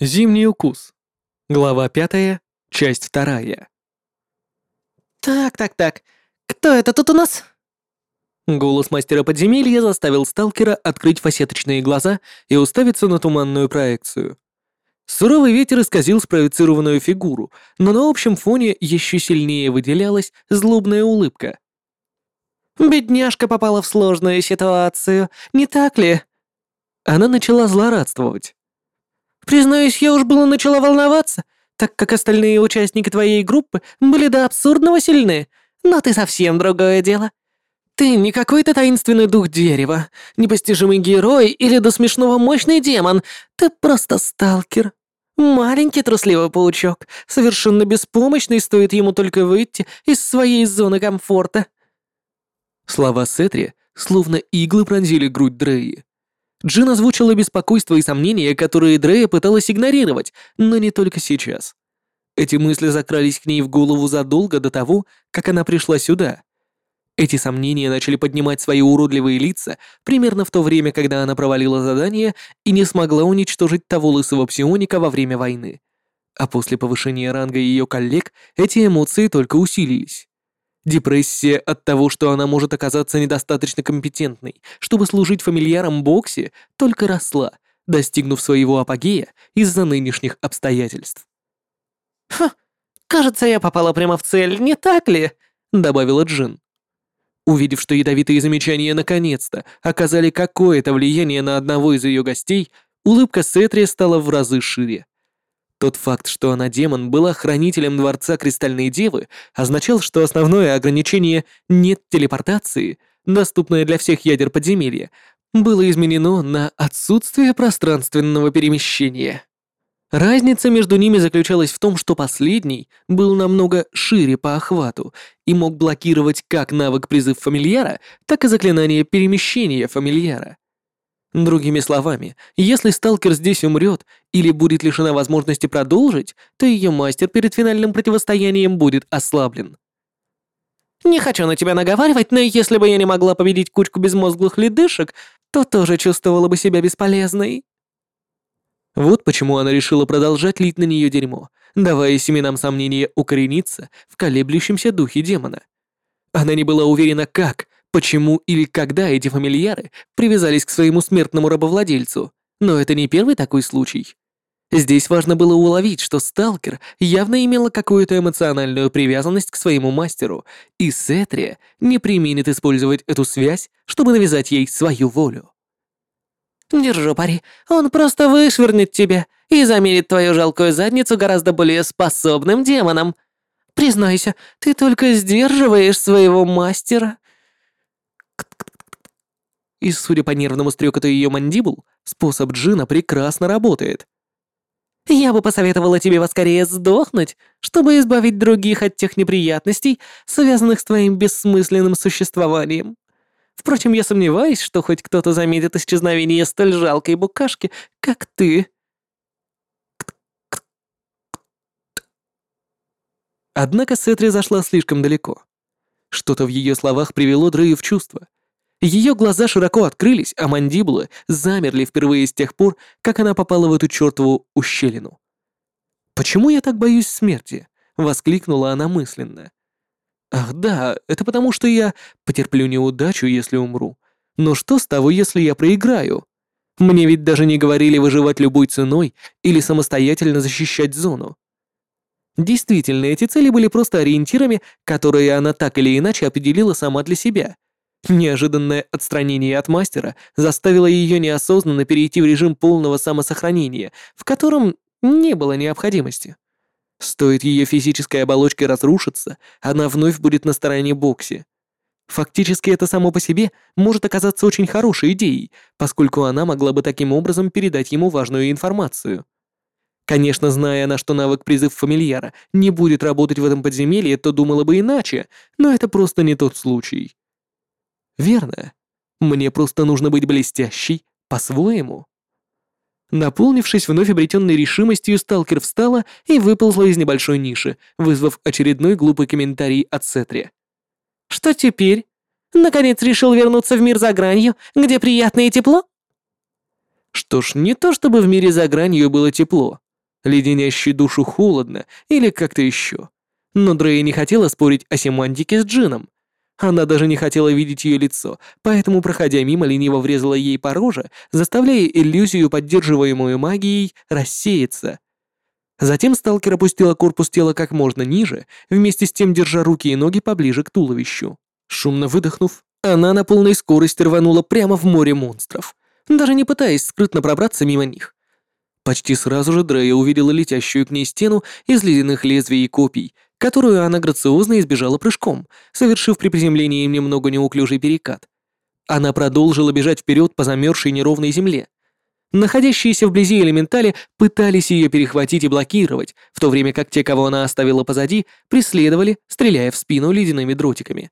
Зимний укус. Глава пятая, часть вторая. «Так, так, так. Кто это тут у нас?» Голос мастера подземелья заставил сталкера открыть фасеточные глаза и уставиться на туманную проекцию. Суровый ветер исказил спроецированную фигуру, но на общем фоне еще сильнее выделялась злобная улыбка. «Бедняжка попала в сложную ситуацию, не так ли?» Она начала злорадствовать. «Признаюсь, я уж было начала волноваться, так как остальные участники твоей группы были до абсурдного сильны, но ты совсем другое дело. Ты не какой-то таинственный дух дерева, непостижимый герой или до смешного мощный демон, ты просто сталкер. Маленький трусливый паучок, совершенно беспомощный, стоит ему только выйти из своей зоны комфорта». Слова Сетри словно иглы пронзили грудь Дреи. Джин озвучила беспокойство и сомнения, которые Дрея пыталась игнорировать, но не только сейчас. Эти мысли закрались к ней в голову задолго до того, как она пришла сюда. Эти сомнения начали поднимать свои уродливые лица примерно в то время, когда она провалила задание и не смогла уничтожить того лысого псионика во время войны. А после повышения ранга ее коллег эти эмоции только усилились. Депрессия от того, что она может оказаться недостаточно компетентной, чтобы служить фамильяром Бокси, только росла, достигнув своего апогея из-за нынешних обстоятельств. «Ха, кажется, я попала прямо в цель, не так ли?» — добавила Джин. Увидев, что ядовитые замечания наконец-то оказали какое-то влияние на одного из ее гостей, улыбка Сетри стала в разы шире. Тот факт, что она демон, была хранителем Дворца Кристальной Девы, означал, что основное ограничение «нет телепортации», доступное для всех ядер подземелья, было изменено на отсутствие пространственного перемещения. Разница между ними заключалась в том, что последний был намного шире по охвату и мог блокировать как навык призыв фамильяра, так и заклинание перемещения фамильяра. Другими словами, если сталкер здесь умрет или будет лишена возможности продолжить, то ее мастер перед финальным противостоянием будет ослаблен. «Не хочу на тебя наговаривать, но если бы я не могла победить кучку безмозглых ледышек, то тоже чувствовала бы себя бесполезной». Вот почему она решила продолжать лить на нее дерьмо, давая семенам сомнения укорениться в колеблющемся духе демона. Она не была уверена, как, почему или когда эти фамильяры привязались к своему смертному рабовладельцу, но это не первый такой случай. Здесь важно было уловить, что сталкер явно имела какую-то эмоциональную привязанность к своему мастеру, и Сетрия не применит использовать эту связь, чтобы навязать ей свою волю. «Держу пари, он просто вышвырнет тебя и замерит твою жалкую задницу гораздо более способным демоном. Признайся, ты только сдерживаешь своего мастера и, судя по нервному стрекоту ее мандибул, способ Джина прекрасно работает. «Я бы посоветовала тебе поскорее сдохнуть, чтобы избавить других от тех неприятностей, связанных с твоим бессмысленным существованием. Впрочем, я сомневаюсь, что хоть кто-то заметит исчезновение столь жалкой букашки, как ты». Однако Сетри зашла слишком далеко. Что-то в ее словах привело Дрею в чувство. Ее глаза широко открылись, а мандибулы замерли впервые с тех пор, как она попала в эту чертову ущелину. «Почему я так боюсь смерти?» — воскликнула она мысленно. «Ах да, это потому что я потерплю неудачу, если умру. Но что с того, если я проиграю? Мне ведь даже не говорили выживать любой ценой или самостоятельно защищать зону. Действительно, эти цели были просто ориентирами, которые она так или иначе определила сама для себя. Неожиданное отстранение от мастера заставило ее неосознанно перейти в режим полного самосохранения, в котором не было необходимости. Стоит ее физической оболочке разрушиться, она вновь будет на стороне Бокси. Фактически это само по себе может оказаться очень хорошей идеей, поскольку она могла бы таким образом передать ему важную информацию. Конечно, зная она, что навык призыв фамильяра не будет работать в этом подземелье, то думала бы иначе, но это просто не тот случай. Верно. Мне просто нужно быть блестящей по-своему. Наполнившись вновь обретенной решимостью, сталкер встала и выползла из небольшой ниши, вызвав очередной глупый комментарий от Сетри. «Что теперь? Наконец решил вернуться в мир за гранью, где приятно и тепло?» Что ж, не то чтобы в мире за гранью было тепло. леденящий душу холодно или как-то еще. Но Дрей не хотела спорить о семантике с Джином. Она даже не хотела видеть ее лицо, поэтому, проходя мимо, лениво врезала ей по роже, заставляя иллюзию, поддерживаемую магией, рассеяться. Затем сталкер опустила корпус тела как можно ниже, вместе с тем держа руки и ноги поближе к туловищу. Шумно выдохнув, она на полной скорости рванула прямо в море монстров, даже не пытаясь скрытно пробраться мимо них. Почти сразу же Дрея увидела летящую к ней стену из ледяных лезвий и копий, которую она грациозно избежала прыжком, совершив при приземлении немного неуклюжий перекат. Она продолжила бежать вперед по замерзшей неровной земле. Находящиеся вблизи элементали пытались ее перехватить и блокировать, в то время как те, кого она оставила позади, преследовали, стреляя в спину ледяными дротиками.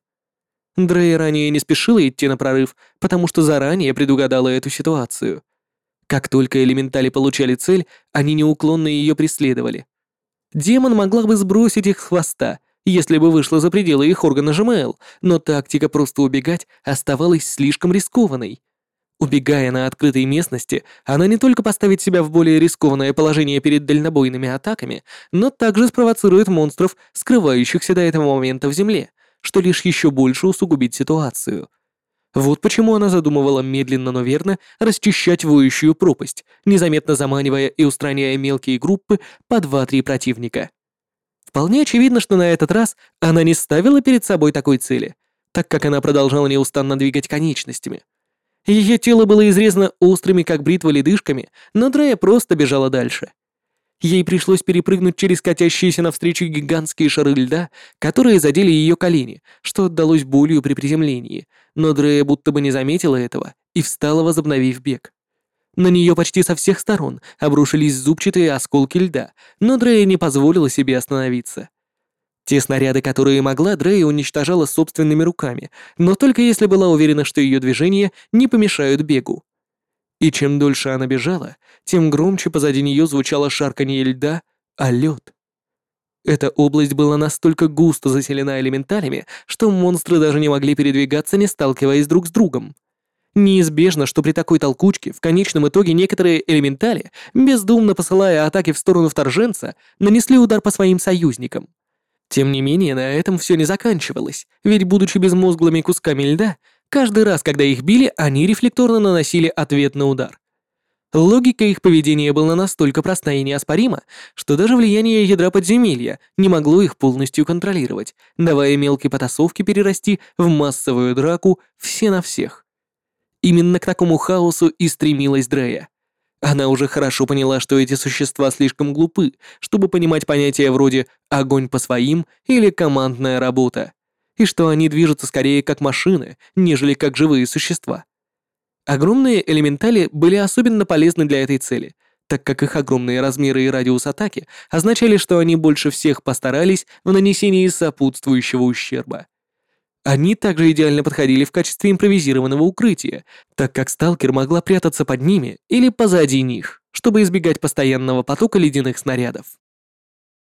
Дрей ранее не спешила идти на прорыв, потому что заранее предугадала эту ситуацию. Как только элементали получали цель, они неуклонно ее преследовали. Демон могла бы сбросить их с хвоста, если бы вышла за пределы их органа ЖМЛ, но тактика просто убегать оставалась слишком рискованной. Убегая на открытой местности, она не только поставит себя в более рискованное положение перед дальнобойными атаками, но также спровоцирует монстров, скрывающихся до этого момента в земле, что лишь еще больше усугубит ситуацию. Вот почему она задумывала медленно, но верно расчищать воющую пропасть, незаметно заманивая и устраняя мелкие группы по 2-3 противника. Вполне очевидно, что на этот раз она не ставила перед собой такой цели, так как она продолжала неустанно двигать конечностями. Ее тело было изрезано острыми, как бритва, ледышками, но Дрея просто бежала дальше. Ей пришлось перепрыгнуть через катящиеся навстречу гигантские шары льда, которые задели ее колени, что отдалось болью при приземлении, но Дрея будто бы не заметила этого и встала, возобновив бег. На нее почти со всех сторон обрушились зубчатые осколки льда, но Дрея не позволила себе остановиться. Те снаряды, которые могла, Дрея уничтожала собственными руками, но только если была уверена, что ее движения не помешают бегу. И чем дольше она бежала, тем громче позади нее звучало шарканье льда, а лед. Эта область была настолько густо заселена элементалями, что монстры даже не могли передвигаться, не сталкиваясь друг с другом. Неизбежно, что при такой толкучке в конечном итоге некоторые элементали, бездумно посылая атаки в сторону вторженца, нанесли удар по своим союзникам. Тем не менее, на этом все не заканчивалось, ведь, будучи безмозглыми кусками льда, каждый раз, когда их били, они рефлекторно наносили ответ на удар. Логика их поведения была настолько проста и неоспорима, что даже влияние ядра подземелья не могло их полностью контролировать, давая мелкие потасовки перерасти в массовую драку все на всех. Именно к такому хаосу и стремилась Дрея. Она уже хорошо поняла, что эти существа слишком глупы, чтобы понимать понятия вроде «огонь по своим» или «командная работа», и что они движутся скорее как машины, нежели как живые существа. Огромные элементали были особенно полезны для этой цели, так как их огромные размеры и радиус атаки означали, что они больше всех постарались в нанесении сопутствующего ущерба. Они также идеально подходили в качестве импровизированного укрытия, так как сталкер могла прятаться под ними или позади них, чтобы избегать постоянного потока ледяных снарядов.